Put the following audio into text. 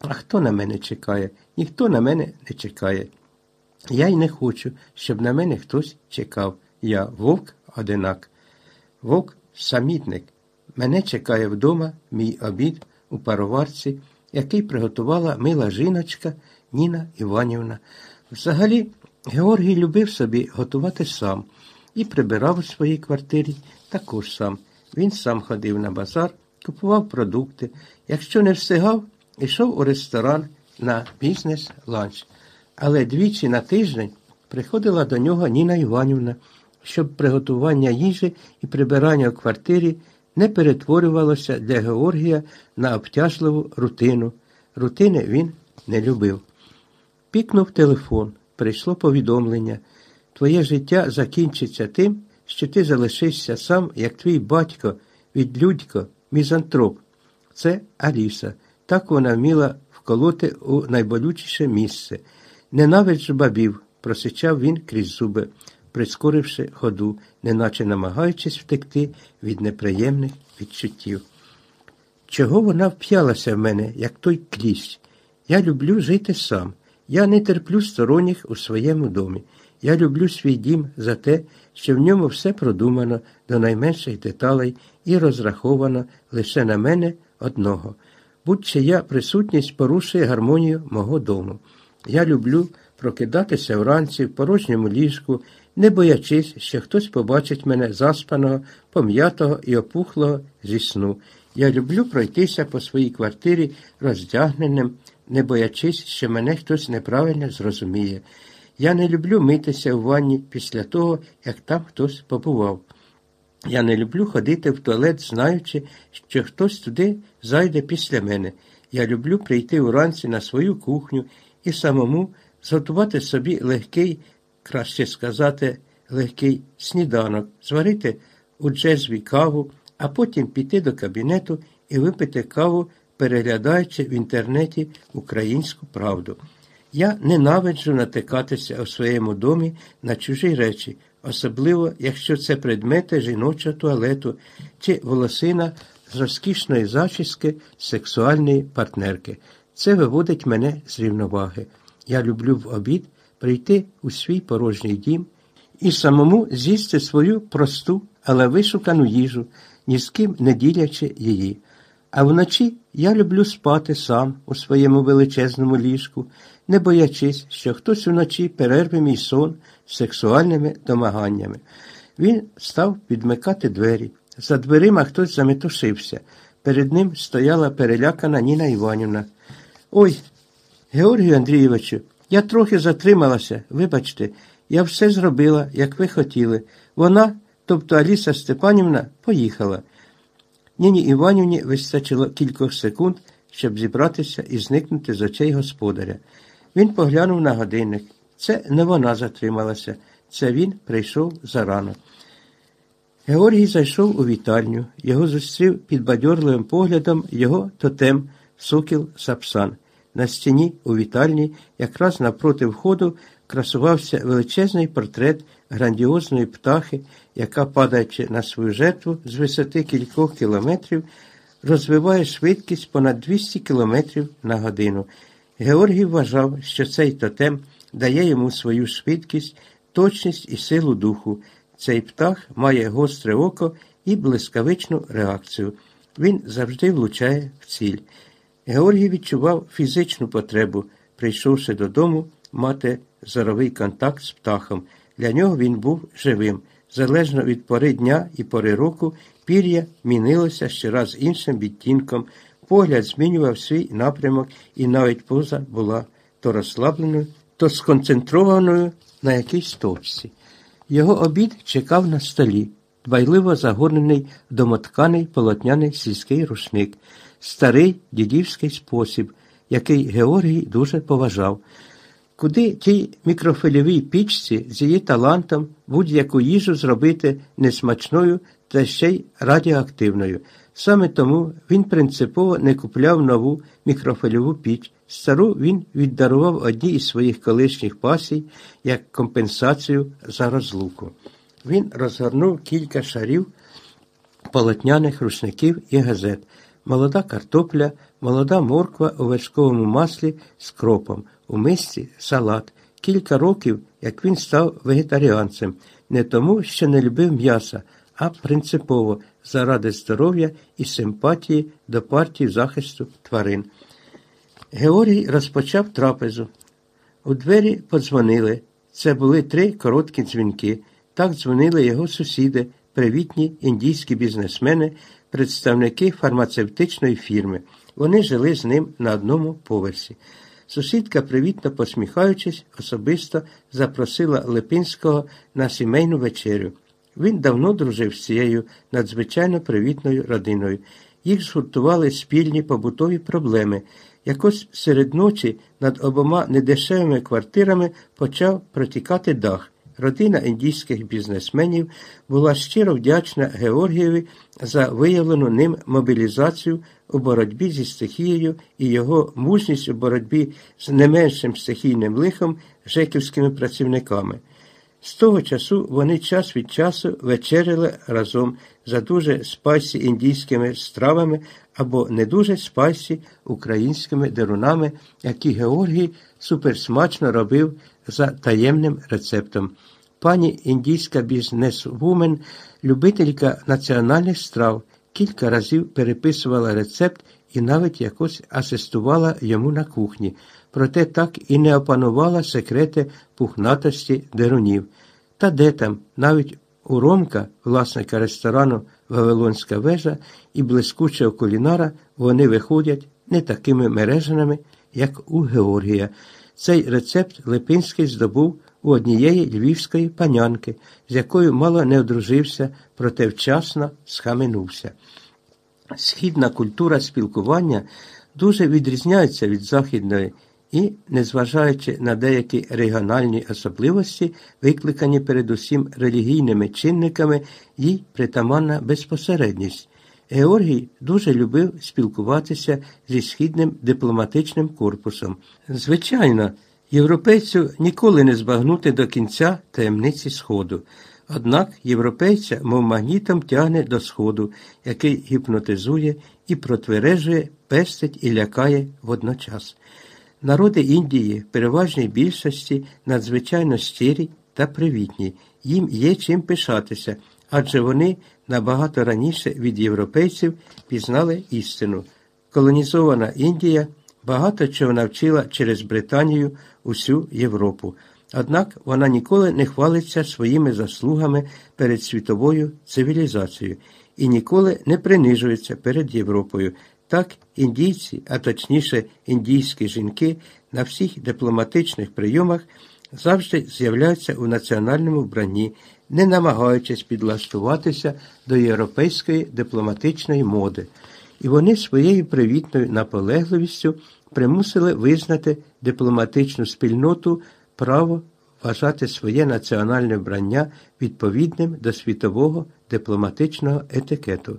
А хто на мене чекає? Ніхто на мене не чекає. Я й не хочу, щоб на мене хтось чекав. Я вовк одинак. Вовк самітник. Мене чекає вдома мій обід у пароварці, який приготувала мила жіночка Ніна Іванівна. Взагалі, Георгій любив собі готувати сам і прибирав у своїй квартирі також сам. Він сам ходив на базар, купував продукти. Якщо не встигав, йшов у ресторан на бізнес-ланч. Але двічі на тиждень приходила до нього Ніна Іванівна, щоб приготування їжі і прибирання у квартирі не перетворювалося для Георгія на обтяжливу рутину. Рутини він не любив. Пікнув телефон, прийшло повідомлення. Твоє життя закінчиться тим, що ти залишишся сам, як твій батько, відлюдько, мізантроп. Це Аліса. Так вона вміла вколоти у найболючіше місце. Ненавиджу бабів, просичав він крізь зуби, прискоривши ходу, неначе намагаючись втекти від неприємних відчуттів. Чого вона вп'ялася в мене, як той кліщ? Я люблю жити сам. Я не терплю сторонніх у своєму домі. Я люблю свій дім за те, що в ньому все продумано до найменших деталей і розраховано лише на мене одного. Будь-чия присутність порушує гармонію мого дому. Я люблю прокидатися вранці в порожньому ліжку, не боячись, що хтось побачить мене заспаного, пом'ятого і опухлого зі сну. Я люблю пройтися по своїй квартирі роздягненим, не боячись, що мене хтось неправильно зрозуміє. Я не люблю митися в ванні після того, як там хтось побував. Я не люблю ходити в туалет, знаючи, що хтось туди зайде після мене. Я люблю прийти уранці на свою кухню і самому зготувати собі легкий, краще сказати, легкий сніданок, зварити у джезві каву, а потім піти до кабінету і випити каву, переглядаючи в інтернеті українську правду. Я ненавиджу натикатися у своєму домі на чужі речі, особливо, якщо це предмети жіночого туалету чи волосина з розкішної зачіски сексуальної партнерки. Це виводить мене з рівноваги. Я люблю в обід прийти у свій порожній дім і самому з'їсти свою просту, але вишукану їжу, ні з ким не ділячи її. А вночі я люблю спати сам у своєму величезному ліжку, не боячись, що хтось уночі перерве мій сон сексуальними домаганнями. Він став підмикати двері. За дверима хтось заметушився. Перед ним стояла перелякана Ніна Іванівна. Ой, Георгію Андрійовичу, я трохи затрималася, вибачте, я все зробила, як ви хотіли. Вона, тобто Аліса Степанівна, поїхала. Ніні Іванівні вистачило кількох секунд, щоб зібратися і зникнути з очей господаря. Він поглянув на годинник. Це не вона затрималася, це він прийшов зарано. Георгій зайшов у вітальню, його зустрів під бадьорливим поглядом його тотем сокіл Сапсан. На стіні у вітальні, якраз напроти входу, красувався величезний портрет грандіозної птахи, яка, падаючи на свою жертву з висоти кількох кілометрів, розвиває швидкість понад 200 кілометрів на годину. Георгій вважав, що цей тотем дає йому свою швидкість, точність і силу духу. Цей птах має гостре око і блискавичну реакцію. Він завжди влучає в ціль. Георгій відчував фізичну потребу, прийшовши додому, мати зоровий контакт з птахом. Для нього він був живим. Залежно від пори дня і пори року, пір'я мінилося щораз іншим відтінком, погляд змінював свій напрямок, і навіть поза була то розслабленою, то сконцентрованою на якійсь точці. Його обід чекав на столі, дбайливо загорнений домотканий полотняний сільський рушник, старий дідівський спосіб, який Георгій дуже поважав. Куди тій мікрофильовій пічці з її талантом будь-яку їжу зробити несмачною та ще й радіоактивною. Саме тому він принципово не купляв нову мікрофильову піч. Стару він віддарував одній із своїх колишніх пасій як компенсацію за розлуку. Він розгорнув кілька шарів полотняних рушників і газет. Молода картопля молода морква у вершковому маслі з кропом, у мисці салат. Кілька років, як він став вегетаріанцем, не тому, що не любив м'яса, а принципово заради здоров'я і симпатії до партії захисту тварин. Георгій розпочав трапезу. У двері подзвонили. Це були три короткі дзвінки. Так дзвонили його сусіди, привітні індійські бізнесмени, представники фармацевтичної фірми. Вони жили з ним на одному поверсі. Сусідка, привітно посміхаючись, особисто запросила Липинського на сімейну вечерю. Він давно дружив з цією надзвичайно привітною родиною. Їх згуртували спільні побутові проблеми. Якось серед ночі над обома недешевими квартирами почав протікати дах. Родина індійських бізнесменів була щиро вдячна Георгієві за виявлену ним мобілізацію у боротьбі зі стихією і його мужність у боротьбі з не меншим стихійним лихом жеківськими працівниками. З того часу вони час від часу вечеряли разом за дуже spicy індійськими стравами або не дуже spicy українськими дерунами, які Георгій суперсмачно робив за таємним рецептом. Пані індійська бізнесвумен, любителька національних страв, кілька разів переписувала рецепт і навіть якось асистувала йому на кухні, проте так і не опанувала секрети пухнатості дерунів. Та де там, навіть у Ромка, власника ресторану Вавилонська вежа і блискучого кулінара вони виходять не такими мережаними, як у Георгія. Цей рецепт Липинський здобув у однієї львівської панянки, з якою мало не одружився, проте вчасно схаменувся. Східна культура спілкування дуже відрізняється від західної і, незважаючи на деякі регіональні особливості, викликані передусім релігійними чинниками, їй притаманна безпосередність. Георгій дуже любив спілкуватися зі східним дипломатичним корпусом. Звичайно, європейцю ніколи не збагнути до кінця таємниці Сходу. Однак європейця, мов магнітом, тягне до Сходу, який гіпнотизує і протвережує, пестить і лякає водночас. Народи Індії, переважній більшості, надзвичайно щирі та привітні, їм є чим пишатися, адже вони набагато раніше від європейців пізнали істину. Колонізована Індія багато чого навчила через Британію усю Європу. Однак вона ніколи не хвалиться своїми заслугами перед світовою цивілізацією і ніколи не принижується перед Європою. Так індійці, а точніше індійські жінки, на всіх дипломатичних прийомах завжди з'являються у національному вбранні, не намагаючись підлаштуватися до європейської дипломатичної моди. І вони своєю привітною наполегливістю примусили визнати дипломатичну спільноту право вважати своє національне вбрання відповідним до світового дипломатичного етикету.